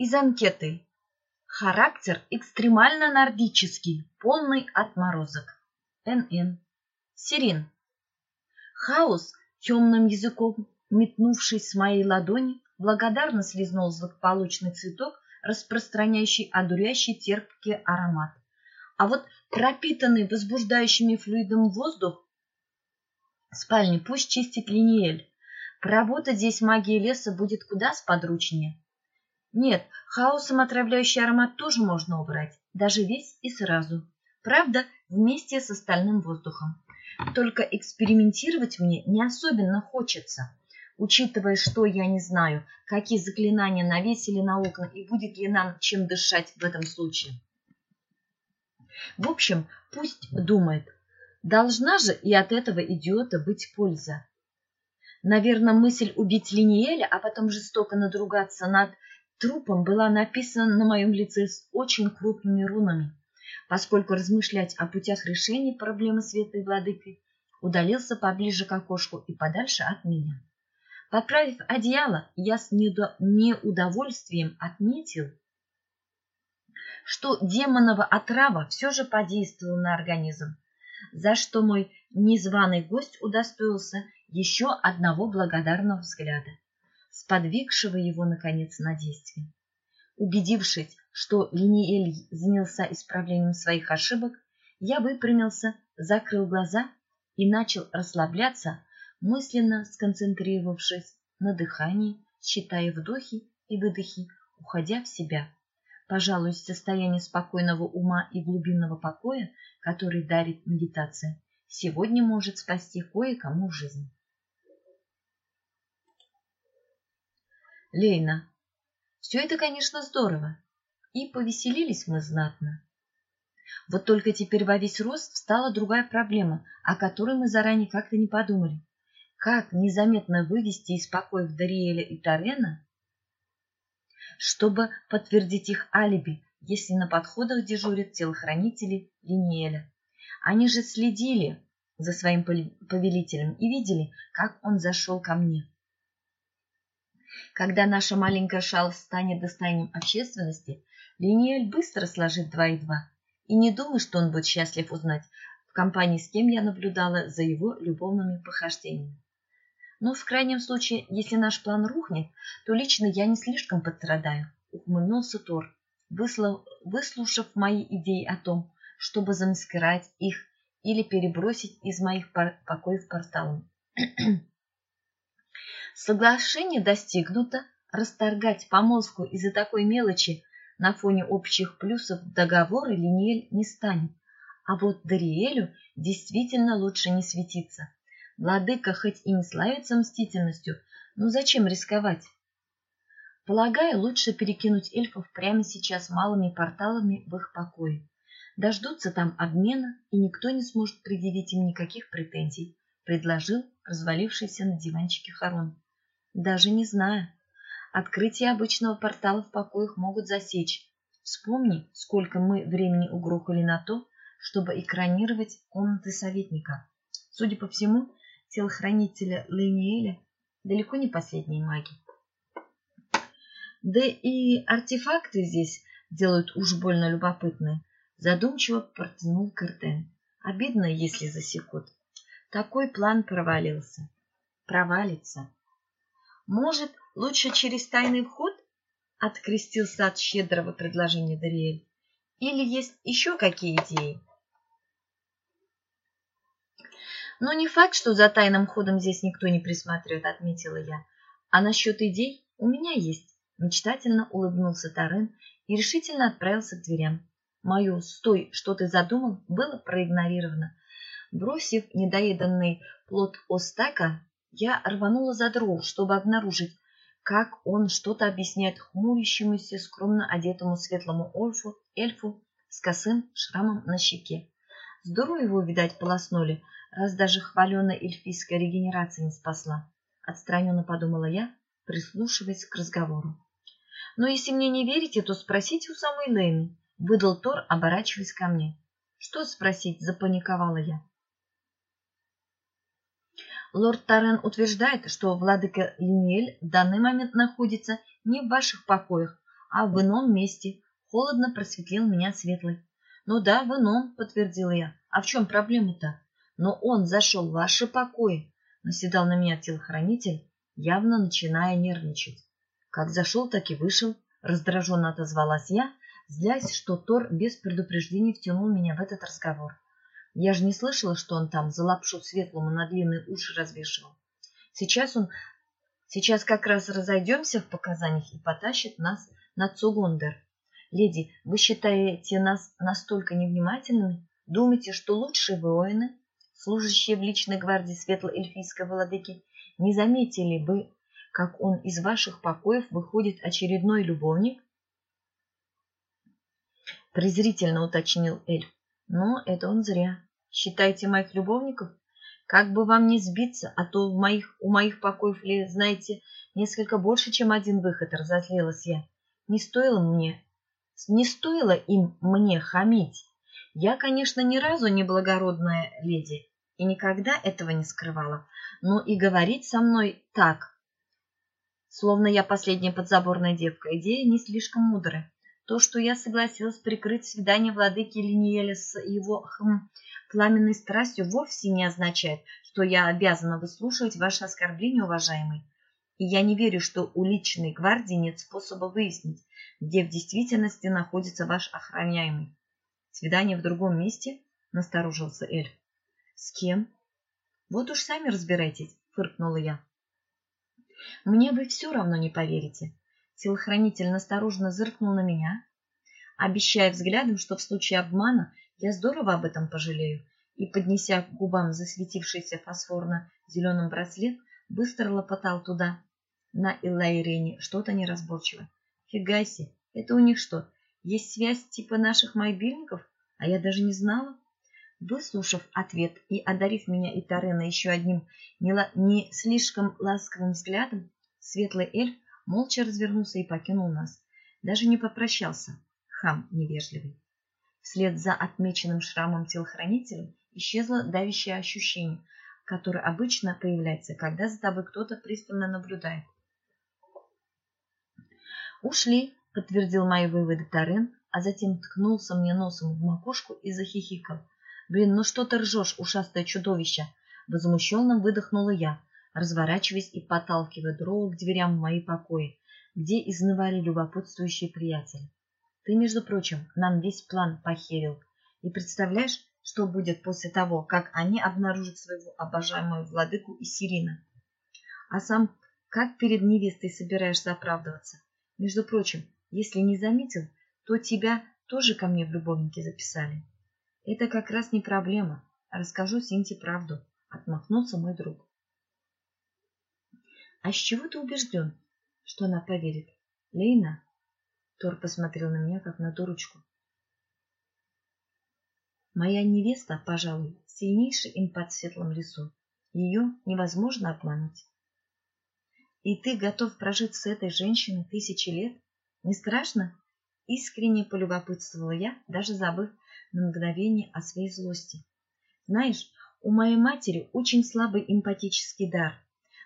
Из анкеты. Характер экстремально нордический, полный отморозок. НН. Сирин. Хаос, темным языком метнувшись с моей ладони, благодарно слизнул злополучный цветок, распространяющий одурящий терпкий аромат. А вот пропитанный возбуждающими флюидом воздух спальни пусть чистит Линиэль. Поработать здесь магия леса будет куда сподручнее. Нет, хаосом отравляющий аромат тоже можно убрать, даже весь и сразу. Правда, вместе с остальным воздухом. Только экспериментировать мне не особенно хочется. Учитывая, что я не знаю, какие заклинания навесили на окна и будет ли нам чем дышать в этом случае. В общем, пусть думает. Должна же и от этого идиота быть польза. Наверное, мысль убить Линиэля, а потом жестоко надругаться над трупом была написана на моем лице с очень крупными рунами, поскольку размышлять о путях решения проблемы светлой владыкой удалился поближе к окошку и подальше от меня. Поправив одеяло, я с неудовольствием отметил, что демонова отрава все же подействовала на организм, за что мой незваный гость удостоился еще одного благодарного взгляда сподвигшего его, наконец, на действие. Убедившись, что Линиэль занялся исправлением своих ошибок, я выпрямился, закрыл глаза и начал расслабляться, мысленно сконцентрировавшись на дыхании, считая вдохи и выдохи, уходя в себя. Пожалуй, состояние спокойного ума и глубинного покоя, который дарит медитация, сегодня может спасти кое-кому жизнь. Лейна. Все это, конечно, здорово. И повеселились мы знатно. Вот только теперь во весь рост встала другая проблема, о которой мы заранее как-то не подумали. Как незаметно вывести из покоев Дариэля и Тарена, чтобы подтвердить их алиби, если на подходах дежурят телохранители Линиэля. Они же следили за своим повелителем и видели, как он зашел ко мне. Когда наша маленькая шалость станет достоянием общественности, Линиэль быстро сложит два и два. И не думай, что он будет счастлив узнать, в компании с кем я наблюдала за его любовными похождениями. Но в крайнем случае, если наш план рухнет, то лично я не слишком пострадаю, ухмыльнулся Тор, выслушав мои идеи о том, чтобы замаскировать их или перебросить из моих покоев порталом. Соглашение достигнуто, расторгать помолвку из-за такой мелочи на фоне общих плюсов договора Линель не станет. А вот Дариэлю действительно лучше не светиться. Владыка хоть и не славится мстительностью, но зачем рисковать? Полагаю, лучше перекинуть эльфов прямо сейчас малыми порталами в их покое. Дождутся там обмена, и никто не сможет предъявить им никаких претензий, предложил развалившийся на диванчике Харон. Даже не знаю. Открытие обычного портала в покоях могут засечь. Вспомни, сколько мы времени угрохали на то, чтобы экранировать комнаты советника. Судя по всему, телохранителя Лениэля далеко не последние маги. Да и артефакты здесь делают уж больно любопытные. Задумчиво протянул Картен. Обидно, если засекут. Такой план провалился. Провалится. Может, лучше через тайный вход? Открестился от щедрого предложения Дариэль. Или есть еще какие идеи? Но не факт, что за тайным ходом здесь никто не присматривает, отметила я. А насчет идей у меня есть. Мечтательно улыбнулся Тарен и решительно отправился к дверям. Мое «стой, что ты задумал» было проигнорировано. Бросив недоеданный плод Остака, я рванула за дров, чтобы обнаружить, как он что-то объясняет хмурящемуся, скромно одетому светлому эльфу, эльфу с косым шрамом на щеке. Здорово его, видать, полоснули, раз даже хваленая эльфийская регенерация не спасла. Отстраненно подумала я, прислушиваясь к разговору. Но если мне не верите, то спросите у самой Лейны, выдал Тор, оборачиваясь ко мне. Что спросить, запаниковала я. Лорд Тарен утверждает, что владыка Линель в данный момент находится не в ваших покоях, а в ином месте. Холодно просветлил меня светлый. Ну да, в ином, подтвердила я. А в чем проблема-то? Но он зашел в ваши покои, наседал на меня телохранитель, явно начиная нервничать. Как зашел, так и вышел, раздраженно отозвалась я, злясь, что Тор без предупреждения втянул меня в этот разговор. Я же не слышала, что он там за лапшу светлому на длинные уши развешивал. Сейчас он... Сейчас как раз разойдемся в показаниях и потащит нас на Цугундер. Леди, вы считаете нас настолько невнимательными? Думаете, что лучшие воины, служащие в личной гвардии светло-эльфийской владыки, не заметили бы, как он из ваших покоев выходит очередной любовник? Презрительно уточнил эльф. Но это он зря. Считайте моих любовников? Как бы вам не сбиться, а то в моих, у моих покоев, ли, знаете, несколько больше, чем один выход, разозлилась я. Не стоило мне, не стоило им мне хамить. Я, конечно, ни разу не благородная леди и никогда этого не скрывала, но и говорить со мной так, словно я последняя подзаборная девка, идея не слишком мудрая. То, что я согласилась прикрыть свидание владыки Линиэля с его хм, пламенной страстью, вовсе не означает, что я обязана выслушивать ваши оскорбления, уважаемый. И я не верю, что у личной гвардии нет способа выяснить, где в действительности находится ваш охраняемый. Свидание в другом месте? Насторожился эльф. С кем? Вот уж сами разбирайтесь, фыркнула я. Мне вы все равно не поверите. Телохранитель настороженно зыркнул на меня, обещая взглядом, что в случае обмана я здорово об этом пожалею, и, поднеся к губам засветившийся фосфорно-зеленым браслет, быстро лопотал туда, на Илайрене, что-то неразборчивое. Фига себе, это у них что, есть связь типа наших мобильников, а я даже не знала? Выслушав ответ и одарив меня и Тарена еще одним не, не слишком ласковым взглядом, светлый эльф молча развернулся и покинул нас. Даже не попрощался, хам невежливый. Вслед за отмеченным шрамом телохранителя исчезло давящее ощущение, которое обычно появляется, когда за тобой кто-то пристально наблюдает. «Ушли», — подтвердил мои выводы Тарен, а затем ткнулся мне носом в макушку и захихикал. «Блин, ну что ты ржешь, ушастое чудовище?» Возмущенно выдохнула я, разворачиваясь и подталкивая дроу к дверям в мои покои, где изнывали любопытствующие приятели. Ты, между прочим, нам весь план похерил. И представляешь, что будет после того, как они обнаружат своего обожаемого владыку и Сирина? А сам как перед невестой собираешься оправдываться? Между прочим, если не заметил, то тебя тоже ко мне в любовники записали. Это как раз не проблема. Расскажу Синте правду. Отмахнулся мой друг. А с чего ты убежден, что она поверит? Лейна? Тор посмотрел на меня, как на дурочку. Моя невеста, пожалуй, сильнейший импат в светлом лесу. Ее невозможно обмануть. И ты готов прожить с этой женщиной тысячи лет? Не страшно? Искренне полюбопытствовала я, даже забыв на мгновение о своей злости. Знаешь, у моей матери очень слабый эмпатический дар,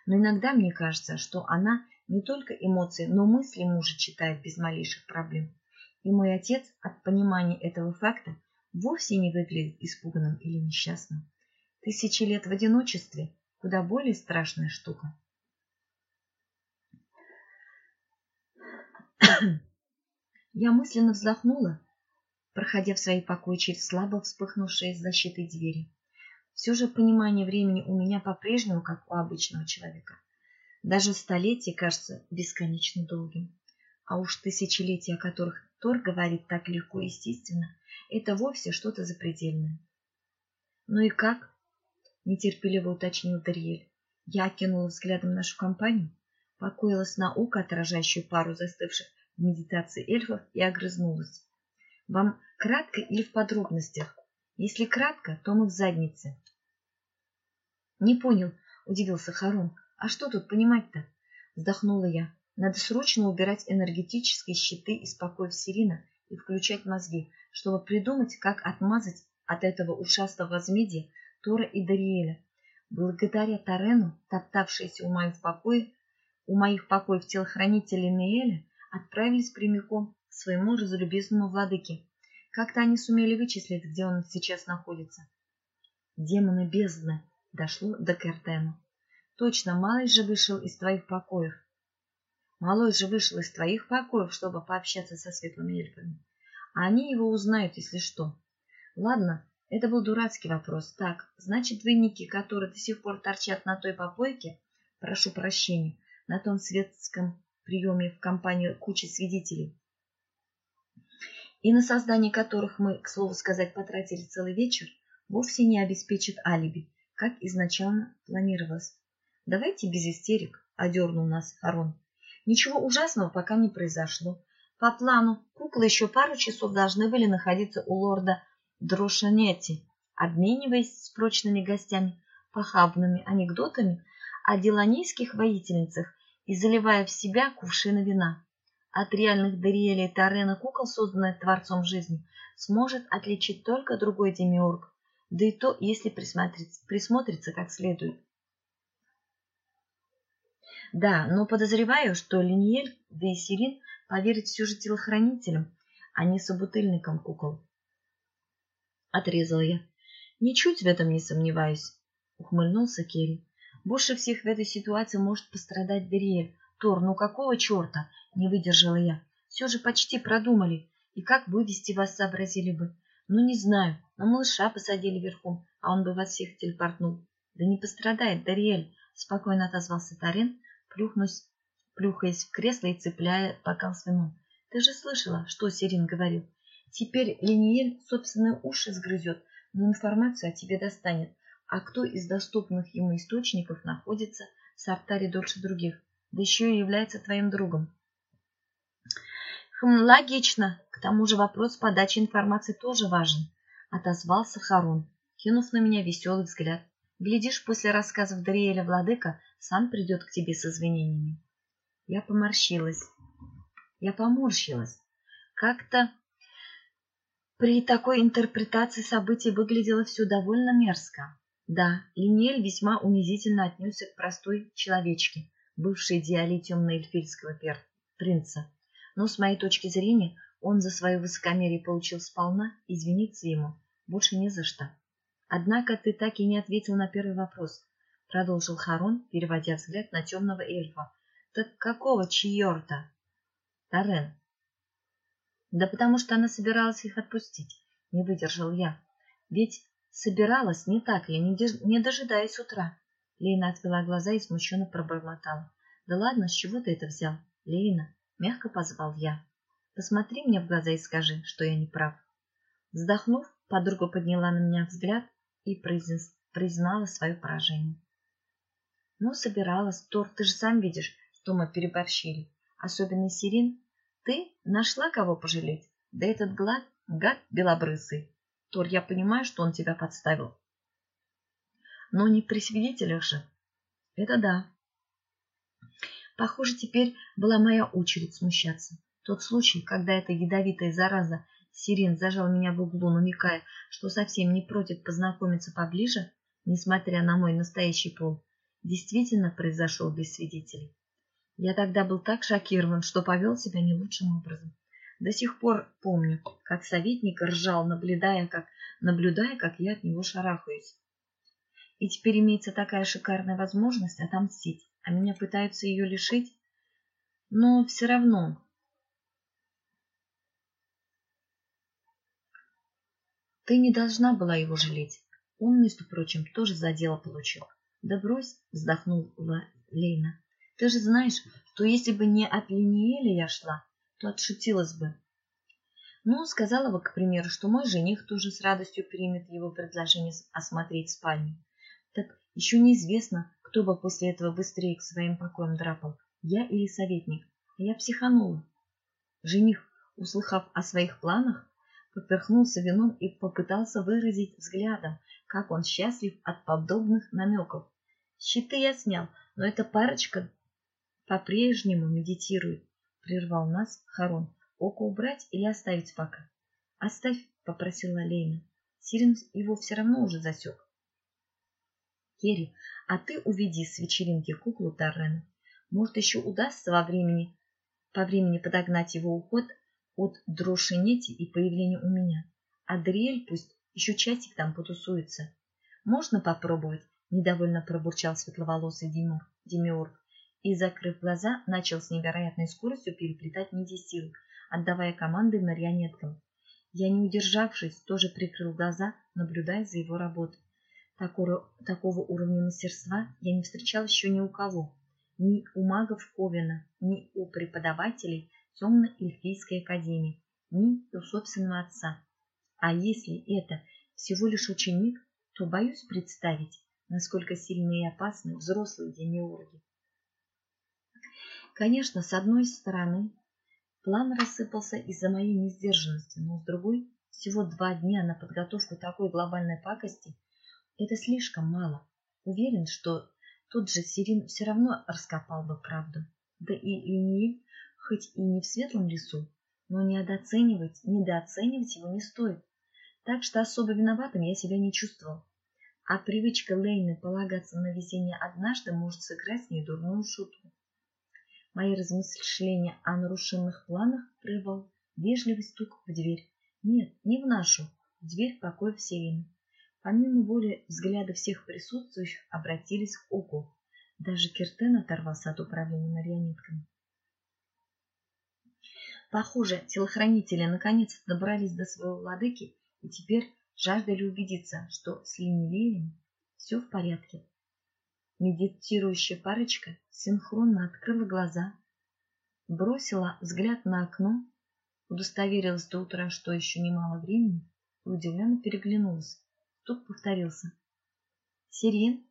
но иногда мне кажется, что она не только эмоции, но мысли мужа читает без малейших проблем. И мой отец от понимания этого факта вовсе не выглядит испуганным или несчастным. Тысячи лет в одиночестве – куда более страшная штука. Я мысленно вздохнула, проходя в свои покои через слабо вспыхнувшие защитой двери. Все же понимание времени у меня по-прежнему, как у обычного человека. Даже столетие кажется бесконечно долгим. А уж тысячелетия, о которых Тор говорит так легко и естественно, это вовсе что-то запредельное. «Ну и как?» — нетерпеливо уточнил Дарьель. Я окинула взглядом нашу компанию, покоилась на око, отражающую пару застывших в медитации эльфов, и огрызнулась. «Вам кратко или в подробностях? Если кратко, то мы в заднице». «Не понял», — удивился Харун. «А что тут понимать-то?» Вздохнула я. «Надо срочно убирать энергетические щиты из покоев Сирина и включать мозги, чтобы придумать, как отмазать от этого ушастого возмездия Тора и Дариэля. Благодаря Тарену, топтавшейся у моих покоев, у моих покоев телохранителя Неэля, отправились прямиком к своему разлюбезному владыке. Как-то они сумели вычислить, где он сейчас находится. Демоны бездны дошло до Кертена. Точно, малый же вышел из твоих покоев. Малой же вышел из твоих покоев, чтобы пообщаться со светлыми эльфами. А они его узнают, если что. Ладно, это был дурацкий вопрос. Так, значит, двойники, которые до сих пор торчат на той попойке, прошу прощения, на том светском приеме в компании кучи свидетелей, и на создание которых мы, к слову сказать, потратили целый вечер, вовсе не обеспечит алиби, как изначально планировалось. Давайте без истерик, одернул нас Харон. Ничего ужасного пока не произошло. По плану, куклы еще пару часов должны были находиться у лорда Дрошанетти, обмениваясь с прочными гостями похабными анекдотами о деланийских воительницах и заливая в себя кувшины вина. От реальных Дариэля и Тарена кукол, созданных Творцом жизни, сможет отличить только другой демиург, да и то, если присмотрится, присмотрится как следует. Да, но подозреваю, что Линиель, да и Сирин поверят все же телохранителям, а не собутыльникам кукол. Отрезал я. Ничуть в этом не сомневаюсь, ухмыльнулся Керри. Больше всех в этой ситуации может пострадать Дериэль. Тор, ну какого черта? Не выдержала я. Все же почти продумали. И как вывести вас сообразили бы? Ну, не знаю. На малыша посадили верхом, а он бы вас всех телепортнул. Да не пострадает, Дариэль, спокойно отозвался Тарен, плюхнусь, плюхаясь в кресло и цепляя бокал с вином. Ты же слышала, что Сирин говорил. Теперь Линиель собственные уши сгрызет, но информацию о тебе достанет. А кто из доступных ему источников находится в Сартаре дольше других, да еще и является твоим другом? Хм, логично. К тому же вопрос подачи информации тоже важен, отозвался Харун, кинув на меня веселый взгляд. Глядишь, после рассказов Дариэля Владыка сам придет к тебе с извинениями. Я поморщилась. Я поморщилась. Как-то при такой интерпретации событий выглядело все довольно мерзко. Да, Линель весьма унизительно отнесся к простой человечке, бывшей идеале темно-эльфийского принца. Но с моей точки зрения, он за свое высокомерие получил сполна, извиниться ему больше не за что. Однако ты так и не ответил на первый вопрос продолжил Харон, переводя взгляд на темного эльфа. Так какого чьерта? Тарен. Да потому что она собиралась их отпустить, не выдержал я. Ведь собиралась, не так ли, не дожидаясь утра. Лейна отвела глаза и смущенно пробормотала. Да ладно, с чего ты это взял? Лейна, мягко позвал я. Посмотри мне в глаза и скажи, что я не прав. Вздохнув, подруга подняла на меня взгляд и признала свое поражение. Ну, собиралась. Тор, ты же сам видишь, что мы переборщили. Особенно Сирин. Ты нашла кого пожалеть? Да этот глад, гад белобрысый. Тор, я понимаю, что он тебя подставил. Но не при свидетелях же. Это да. Похоже, теперь была моя очередь смущаться. Тот случай, когда эта ядовитая зараза Сирин зажал меня в углу, намекая, что совсем не против познакомиться поближе, несмотря на мой настоящий пол, действительно произошел без свидетелей. Я тогда был так шокирован, что повел себя не лучшим образом. До сих пор помню, как советник ржал, наблюдая, как, наблюдая, как я от него шарахаюсь. И теперь имеется такая шикарная возможность отомстить, а меня пытаются ее лишить. Но все равно... Ты не должна была его жалеть. Он, между прочим, тоже за дело получил. Да брось, вздохнула Лейна. Ты же знаешь, что если бы не от Линиэля я шла, то отшутилась бы. Ну, сказала бы, к примеру, что мой жених тоже с радостью примет его предложение осмотреть спальню. Так еще неизвестно, кто бы после этого быстрее к своим покоям драпал, я или советник. А я психанула. Жених, услыхав о своих планах, поперхнулся вином и попытался выразить взглядом, как он счастлив от подобных намеков. Щиты я снял, но эта парочка по-прежнему медитирует. Прервал нас Харон. Око убрать или оставить пока? Оставь, попросила Лейна. Сирен его все равно уже засек. Керри, а ты уведи с вечеринки куклу Таррена. Может, еще удастся во времени по времени подогнать его уход от Дрошинети и появления у меня. А Дриэль пусть еще часик там потусуется. Можно попробовать? Недовольно пробурчал светловолосый Демиург и, закрыв глаза, начал с невероятной скоростью переплетать нити сил, отдавая команды марионеткам. Я, не удержавшись, тоже прикрыл глаза, наблюдая за его работой. Такого, такого уровня мастерства я не встречал еще ни у кого. Ни у магов Ковена, ни у преподавателей Темно-Эльфийской академии, ни у собственного отца. А если это всего лишь ученик, то боюсь представить, насколько сильны и опасны взрослые демиурги. Конечно, с одной стороны, план рассыпался из-за моей несдержанности, но с другой, всего два дня на подготовку такой глобальной пакости – это слишком мало. Уверен, что тот же Сирин все равно раскопал бы правду. Да и Линиэль, хоть и не в светлом лесу, но недооценивать, недооценивать его не стоит. Так что особо виноватым я себя не чувствовал. А привычка Лейны полагаться на везение однажды может сыграть с ней дурную шутку. Мои размышления о нарушенных планах прервал вежливый стук в дверь. Нет, не в нашу, в дверь покоя Сирины. Помимо воли, взгляды всех присутствующих обратились к Оку. Даже Киртен оторвался от управления марионетками. Похоже, телохранители наконец добрались до своего владыки и теперь жаждали убедиться, что с Линивеем все в порядке. Медитирующая парочка синхронно открыла глаза, бросила взгляд на окно, удостоверилась до утра, что еще немало времени, и удивленно переглянулась. Стук повторился. «Сирен?»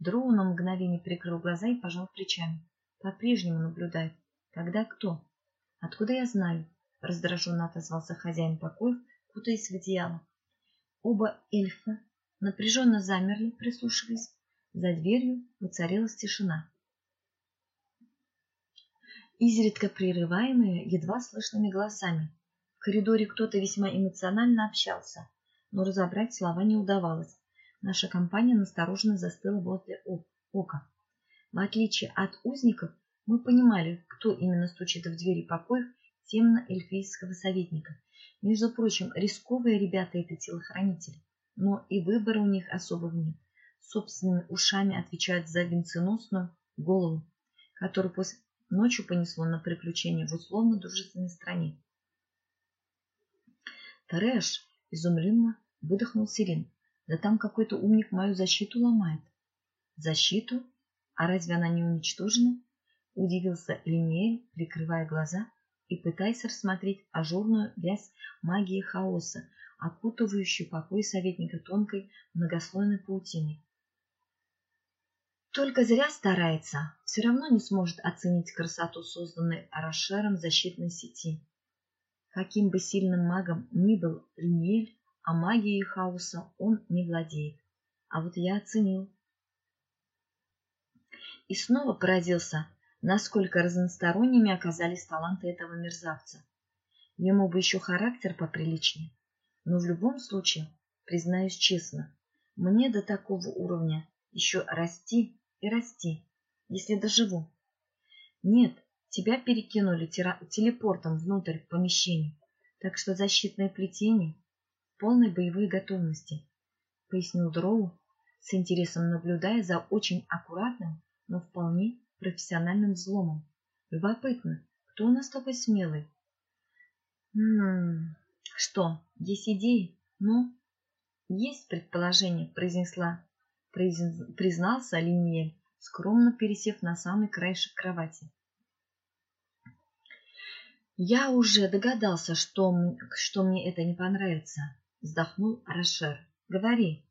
Дроу на мгновение прикрыл глаза и пожал плечами. По-прежнему наблюдает. Когда кто? Откуда я знаю? Раздраженно отозвался хозяин покоев, кутаясь в одеяло. Оба эльфа напряженно замерли, прислушиваясь. За дверью воцарилась тишина. Изредка прерываемая едва слышными голосами. В коридоре кто-то весьма эмоционально общался, но разобрать слова не удавалось. Наша компания настороженно застыла возле ока. В отличие от узников, мы понимали, кто именно стучит в двери покоев темно-эльфийского советника. Между прочим, рисковые ребята это телохранители, но и выбора у них особого нет собственными ушами отвечает за венценосную голову, которую после ночью понесло на приключения в условно-дружественной стране. Трэш изумленно выдохнул Сирин. Да там какой-то умник мою защиту ломает. Защиту? А разве она не уничтожена? Удивился Линеэль, прикрывая глаза и пытаясь рассмотреть ажурную вязь магии хаоса, окутывающую покой советника тонкой многослойной паутиной. Только зря старается, все равно не сможет оценить красоту созданной Арашером защитной сети. Каким бы сильным магом ни был Линиэль, а магией хаоса он не владеет. А вот я оценил. И снова поразился, насколько разносторонними оказались таланты этого мерзавца. Ему бы еще характер поприличнее. Но в любом случае, признаюсь честно, мне до такого уровня еще расти и расти, если доживу. Нет, тебя перекинули телепортом внутрь помещения, так что защитное плетение полной боевой готовности, пояснил Дроу, с интересом наблюдая за очень аккуратным, но вполне профессиональным взломом. Любопытно, кто у нас такой смелый? Хм, что, есть идеи? Ну, есть предположение, произнесла признался Линиель, скромно пересев на самый краешек кровати. «Я уже догадался, что, что мне это не понравится», — вздохнул Рошер. «Говори.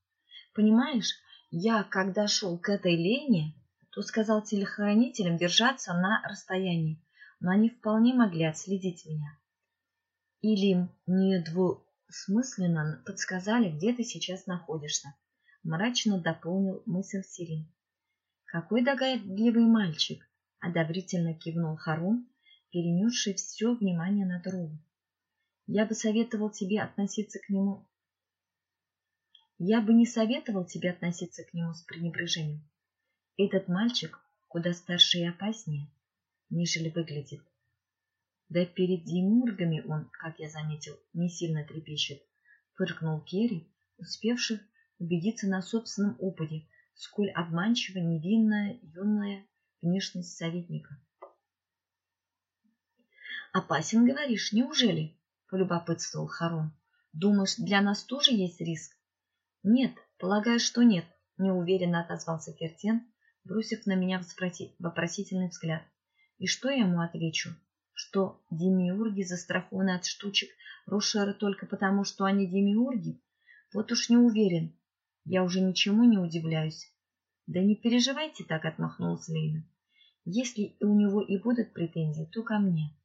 Понимаешь, я, когда шел к этой Лене, то сказал телохранителям держаться на расстоянии, но они вполне могли отследить меня. Или недвусмысленно подсказали, где ты сейчас находишься мрачно дополнил мысль Сирин. Какой догадливый мальчик! одобрительно кивнул Харун, перенесший все внимание на другу. Я бы советовал тебе относиться к нему. Я бы не советовал тебе относиться к нему с пренебрежением. Этот мальчик куда старше и опаснее, нежели выглядит. Да перед демургами он, как я заметил, не сильно трепещет, фыркнул Керри, успевший убедиться на собственном опыте, сколь обманчива невинная юная внешность советника. «Опасен, говоришь, неужели?» — полюбопытствовал Харон. «Думаешь, для нас тоже есть риск?» «Нет, полагаю, что нет», — неуверенно отозвался Кертен, бросив на меня вопросительный взгляд. «И что я ему отвечу? Что демиурги застрахованы от штучек Рошера только потому, что они демиурги? Вот уж не уверен. Я уже ничему не удивляюсь». «Да не переживайте так», — отмахнулась Лейна. «Если у него и будут претензии, то ко мне».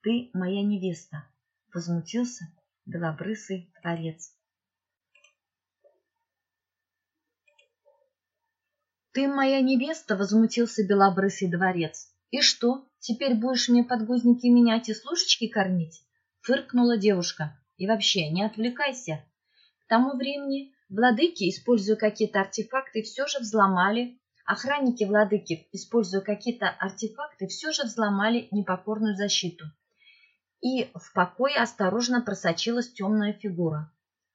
Ты моя невеста, — возмутился белобрысый творец. Ты моя невеста, — возмутился белобрысый дворец. И что, теперь будешь мне подгузники менять и служечки кормить? Фыркнула девушка. И вообще, не отвлекайся. К тому времени владыки, используя какие-то артефакты, все же взломали Охранники владыки, используя какие-то артефакты, все же взломали непокорную защиту и в покое осторожно просочилась темная фигура.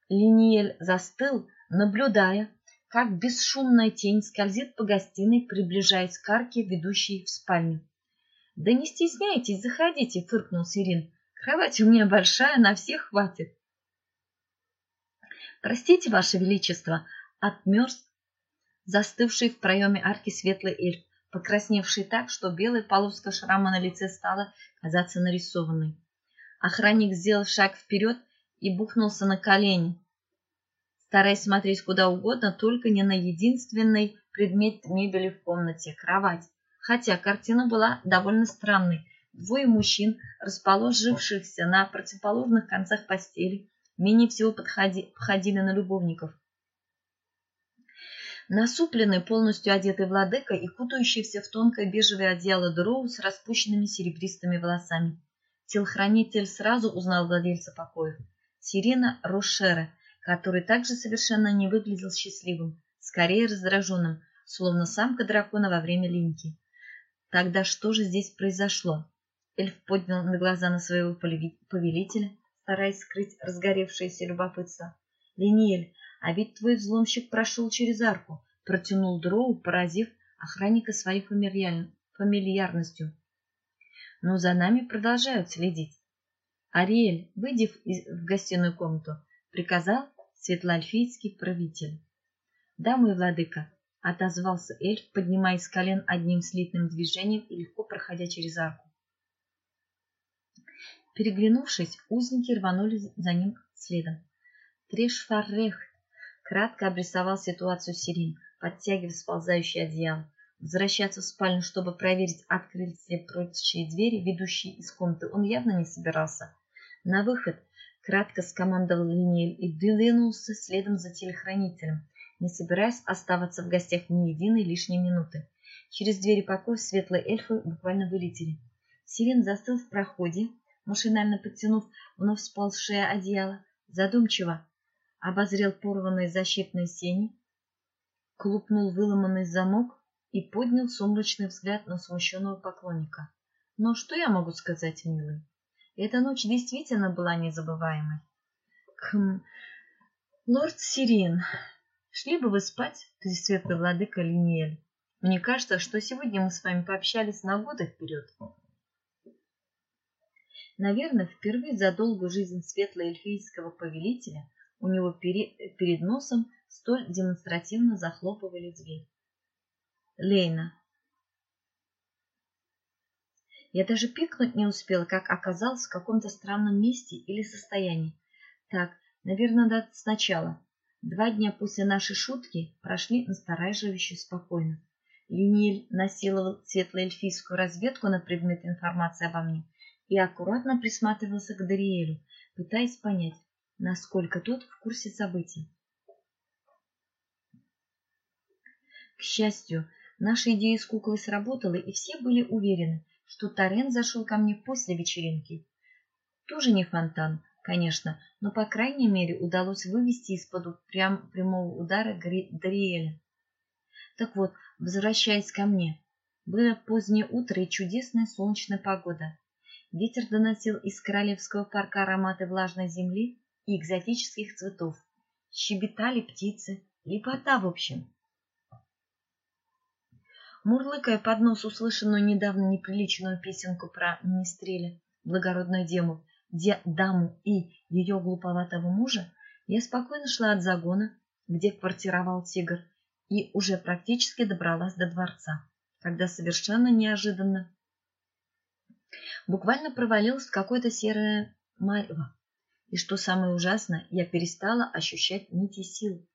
Линиель застыл, наблюдая, как бесшумная тень скользит по гостиной, приближаясь к арке, ведущей в спальню. — Да не стесняйтесь, заходите, — фыркнул Сирин. — Кровать у меня большая, на всех хватит. — Простите, Ваше Величество, отмерз застывший в проеме арки светлый эльф, покрасневший так, что белая полоска шрама на лице стала казаться нарисованной. Охранник сделал шаг вперед и бухнулся на колени, стараясь смотреть куда угодно, только не на единственный предмет мебели в комнате – кровать. Хотя картина была довольно странной. Двое мужчин, расположившихся на противоположных концах постели, менее всего подходи, походили на любовников. Насупленный, полностью одетый владыка и кутающийся в тонкое бежевое одеяло дроу с распущенными серебристыми волосами. Телохранитель сразу узнал владельца покоев. Сирена Рошера, который также совершенно не выглядел счастливым, скорее раздраженным, словно самка дракона во время линьки. Тогда что же здесь произошло? Эльф поднял на глаза на своего повелителя, стараясь скрыть разгоревшееся любопытство. «Линиэль, а ведь твой взломщик прошел через арку», — протянул Дроу, поразив охранника своей фамильярностью но за нами продолжают следить. Ариэль, выйди в гостиную комнату, приказал светлоальфийский правитель. Да, мой владыка, отозвался эльф, поднимаясь с колен одним слитным движением и легко проходя через арку. Переглянувшись, узники рванули за ним следом. Трешфаррех кратко обрисовал ситуацию Сирин, подтягивая сползающее одеяло. Возвращаться в спальню, чтобы проверить, открылись ли прочие двери, ведущие из комнаты, он явно не собирался. На выход кратко скомандовал Линель и двинулся следом за телохранителем, не собираясь оставаться в гостях ни единой лишней минуты. Через двери покоя светлые эльфы буквально вылетели. Сирен застыл в проходе, машинально подтянув вновь сползшее одеяло, задумчиво обозрел порванные защитные сени, клупнул выломанный замок, и поднял сумрачный взгляд на смущенного поклонника. Но что я могу сказать, милый? Эта ночь действительно была незабываемой. Хм, лорд Сирин, шли бы вы спать, пресветлый владыка Линиэль. Мне кажется, что сегодня мы с вами пообщались на годы вперед. Наверное, впервые за долгую жизнь светло-эльфийского повелителя у него перед носом столь демонстративно захлопывали дверь. Лейна. Я даже пикнуть не успела, как оказалась в каком-то странном месте или состоянии. Так, наверное, надо сначала. Два дня после нашей шутки прошли настораживающе спокойно. Линель насиловал светлоэльфийскую разведку на предмет информации обо мне и аккуратно присматривался к Дариэлю, пытаясь понять, насколько тот в курсе событий. К счастью, Наша идея с куклой сработала, и все были уверены, что Торрен зашел ко мне после вечеринки. Тоже не фонтан, конечно, но, по крайней мере, удалось вывести из-под прям, прямого удара Дариэля. Так вот, возвращаясь ко мне, было позднее утро и чудесная солнечная погода. Ветер доносил из королевского парка ароматы влажной земли и экзотических цветов. Щебетали птицы, лепота в общем. Мурлыкая под нос услышанную недавно неприличную песенку про министреля, благородную дему, де, даму и ее глуповатого мужа, я спокойно шла от загона, где квартировал тигр, и уже практически добралась до дворца, когда совершенно неожиданно буквально провалилась в какое-то серое марево. И что самое ужасное, я перестала ощущать нити сил.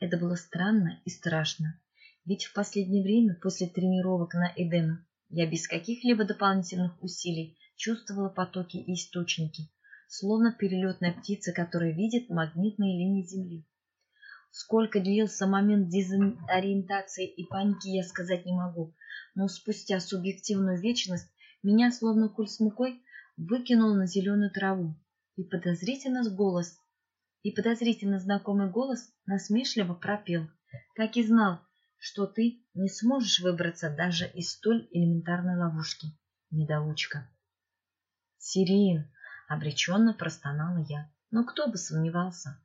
Это было странно и страшно. Ведь в последнее время, после тренировок на Эдема, я без каких-либо дополнительных усилий чувствовала потоки и источники, словно перелетная птица, которая видит магнитные линии Земли. Сколько длился момент дезориентации и паники, я сказать не могу, но спустя субъективную вечность меня, словно куль с мукой, выкинул на зеленую траву, и подозрительно голос, и подозрительно знакомый голос насмешливо пропел, как и знал, что ты не сможешь выбраться даже из столь элементарной ловушки, недоучка. Сирин, обреченно простонала я, но кто бы сомневался.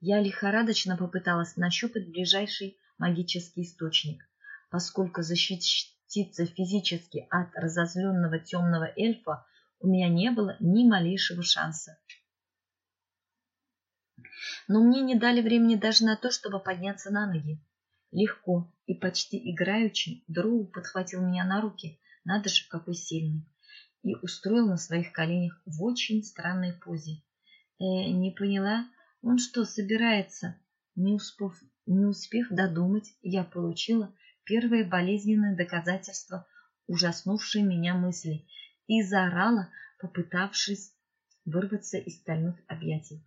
Я лихорадочно попыталась нащупать ближайший магический источник, поскольку защититься физически от разозленного темного эльфа у меня не было ни малейшего шанса. Но мне не дали времени даже на то, чтобы подняться на ноги. Легко и почти играючи Дроу подхватил меня на руки, надо же, какой сильный, и устроил на своих коленях в очень странной позе. Э, не поняла, он что, собирается? Не успев, не успев додумать, я получила первые болезненные доказательства ужаснувшей меня мысли и заорала, попытавшись вырваться из стальных объятий.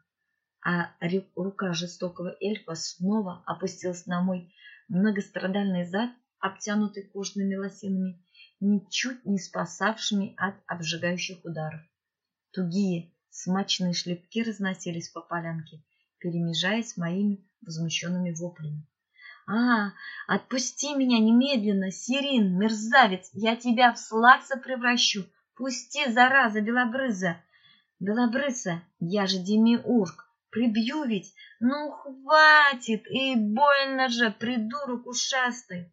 А рука жестокого эльфа снова опустилась на мой многострадальный зад, обтянутый кожными лосинами, ничуть не спасавшими от обжигающих ударов. Тугие, смачные шлепки разносились по полянке, перемежаясь моими возмущенными воплями. «А, отпусти меня немедленно, Сирин, мерзавец! Я тебя в слакса превращу! Пусти, зараза белобрыза! Белобрыза, я же Демиург! Прибью ведь! Ну, хватит! И больно же, придурок ушастый!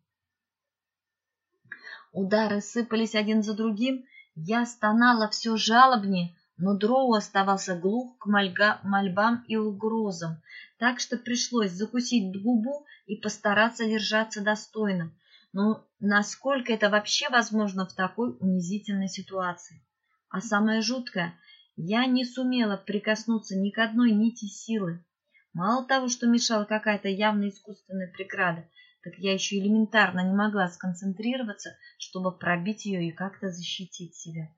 Удары сыпались один за другим, я стонала все жалобнее, но Дроу оставался глух к мольга, мольбам и угрозам, так что пришлось закусить губу и постараться держаться достойно. Но насколько это вообще возможно в такой унизительной ситуации? А самое жуткое, я не сумела прикоснуться ни к одной нити силы. Мало того, что мешала какая-то явно искусственная преграда, так я еще элементарно не могла сконцентрироваться, чтобы пробить ее и как-то защитить себя.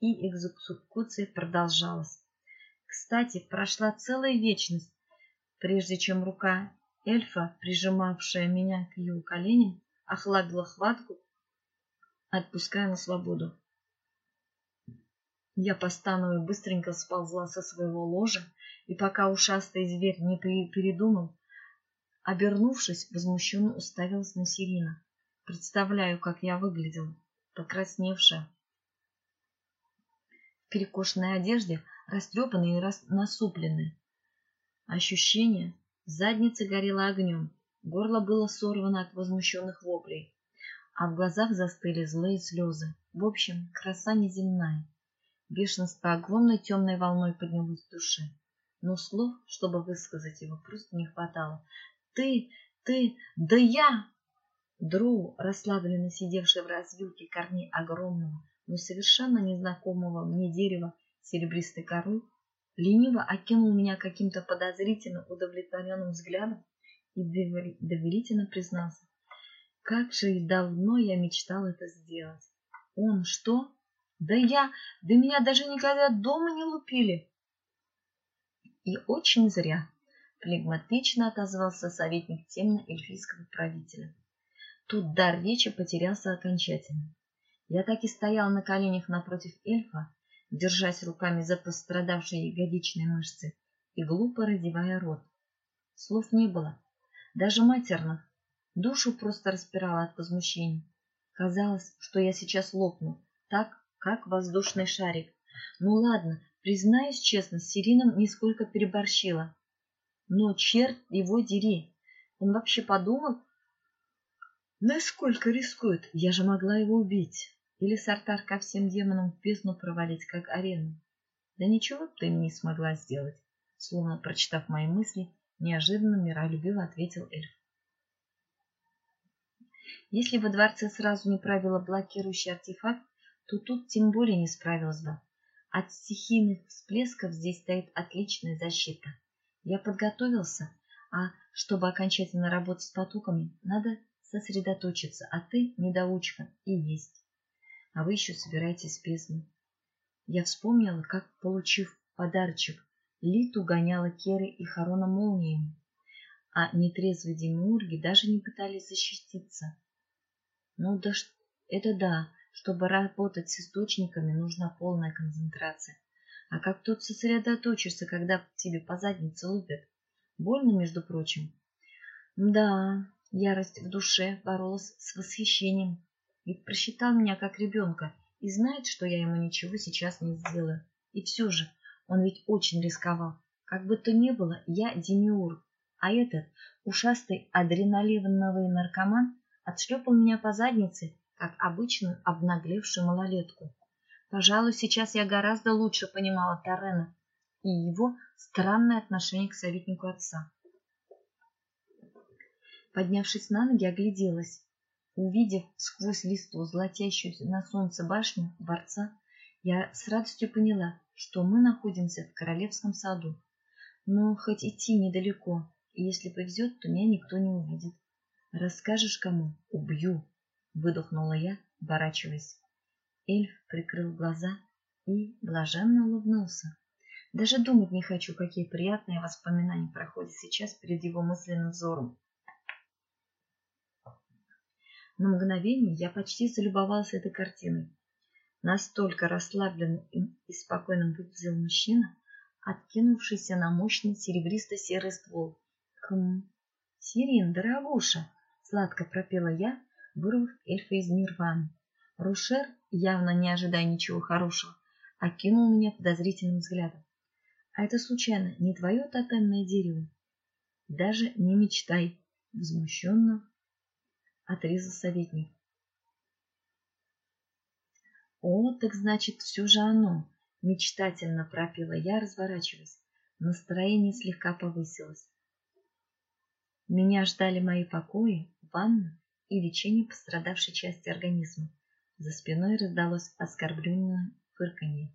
И экзекуция продолжалась. Кстати, прошла целая вечность, прежде чем рука эльфа, прижимавшая меня к ее коленям, охладила хватку, отпуская на свободу. Я постановая быстренько сползла со своего ложа, и пока ушастый зверь не передумал, обернувшись, возмущенно уставилась на Сирина. Представляю, как я выглядела, покрасневшая, в перекошенной одежде, растрепанная и рас... насупленная. Ощущение, задница горела огнем, горло было сорвано от возмущенных воплей, а в глазах застыли злые слезы. В общем, краса неземная. Бешенство огромной темной волной поднялось в душе. Но слов, чтобы высказать его, просто не хватало. «Ты! Ты! Да я!» Дроу, расслабленно сидевший в развилке корней огромного, но совершенно незнакомого мне дерева серебристой коры, лениво окинул меня каким-то подозрительно удовлетворенным взглядом и доверительно признался. Как же давно я мечтал это сделать. Он что? Да я, да меня даже никогда дома не лупили. И очень зря, флегматично отозвался советник темно-эльфийского правителя. Тут дар речи потерялся окончательно. Я так и стоял на коленях напротив эльфа, держась руками за пострадавшие ягодичные мышцы и глупо разевая рот. Слов не было, даже матерных. Душу просто распирала от возмущения. Казалось, что я сейчас лопну, так как воздушный шарик, Ну ладно, признаюсь честно, с Сирином нисколько переборщила. Но черт его дери, он вообще подумал, насколько рискует, я же могла его убить. Или Сартар ко всем демонам в бездну провалить, как арену. Да ничего ты не смогла сделать, словно прочитав мои мысли, неожиданно миролюбиво ответил эльф. Если во дворце сразу не правила блокирующий артефакт, то тут тем более не справилась бы. От стихийных всплесков здесь стоит отличная защита. Я подготовился, а чтобы окончательно работать с потоками, надо сосредоточиться, а ты, недоучка, и есть. А вы еще собираетесь бездну. Я вспомнила, как, получив подарочек, Литу гоняла Керы и Харона молниями, а нетрезвые демиурги даже не пытались защититься. Ну да, это да, чтобы работать с источниками, нужна полная концентрация. А как тут сосредоточишься, когда тебе по заднице лупят? Больно, между прочим. Да, ярость в душе боролась с восхищением. Ведь просчитал меня как ребенка и знает, что я ему ничего сейчас не сделаю. И все же, он ведь очень рисковал. Как бы то ни было, я демиург, а этот ушастый адреналиновый наркоман отшлепал меня по заднице, как обычную обнаглевшую малолетку. Пожалуй, сейчас я гораздо лучше понимала Торрена и его странное отношение к советнику отца. Поднявшись на ноги, огляделась. Увидев сквозь листву золотящуюся на солнце башню дворца, я с радостью поняла, что мы находимся в королевском саду. Но хоть идти недалеко, и если повезет, то меня никто не увидит. Расскажешь кому? Убью, выдохнула я, оборачиваясь. Эльф прикрыл глаза и блаженно улыбнулся. Даже думать не хочу, какие приятные воспоминания проходят сейчас перед его мысленным взором. На мгновение я почти залюбовалась этой картиной. Настолько расслабленный и спокойным выглядел мужчина, откинувшийся на мощный серебристо-серый ствол. Хм, Сирин, дорогуша, сладко пропела я, вырвав эльфа из нирваны. Рушер, явно не ожидая ничего хорошего, окинул меня подозрительным взглядом. А это случайно не твое тотемное дерево? Даже не мечтай, возмущенно отрезал советник. О, так значит, все же оно, мечтательно пропела я, разворачиваясь. Настроение слегка повысилось. Меня ждали мои покои, ванна и лечение пострадавшей части организма. За спиной раздалось оскорбленное фырканье.